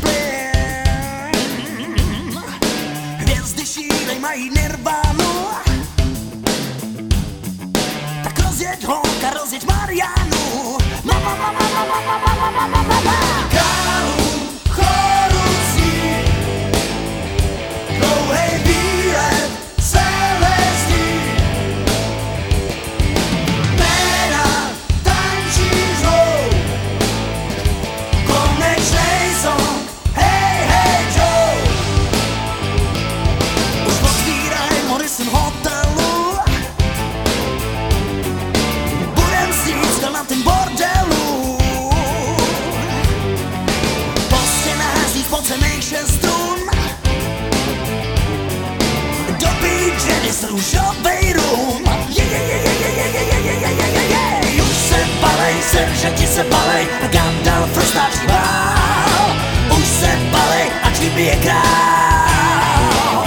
plyn. Hvězdy šírej mají tak rozjeď holka, rozjeď Marianu. Mama, mama, mama, mama, mama, z růžovej rum. Je, je, je, je, je, je, je, je, je, je, je. Už se balej, seržeti se balej, a Gandalf roztáčí bál. Už se balej, ať vybije král.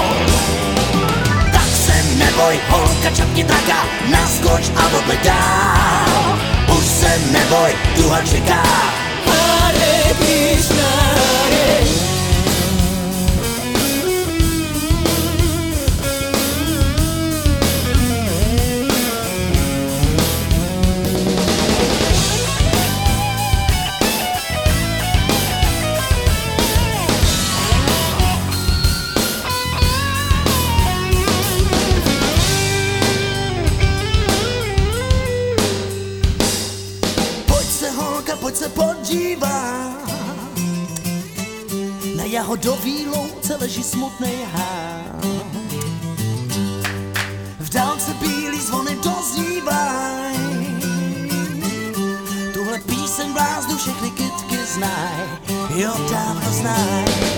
Tak se neboj, holka čapni draka, naskoč a odleď dál. Už se neboj, duha čeká. Podívat Na jahodový louce leží smutnej hán V dálce bílý zvony doznívaj Tuhle píseň bláznu všechny kytky znaj Jo, dávno znaj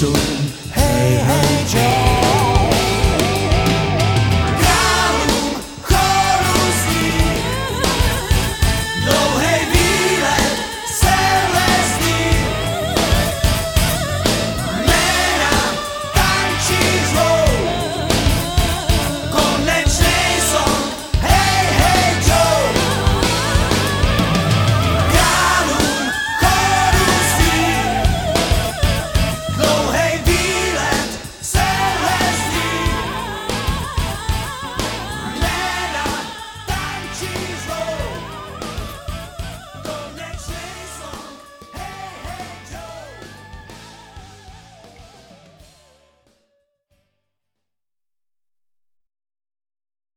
走。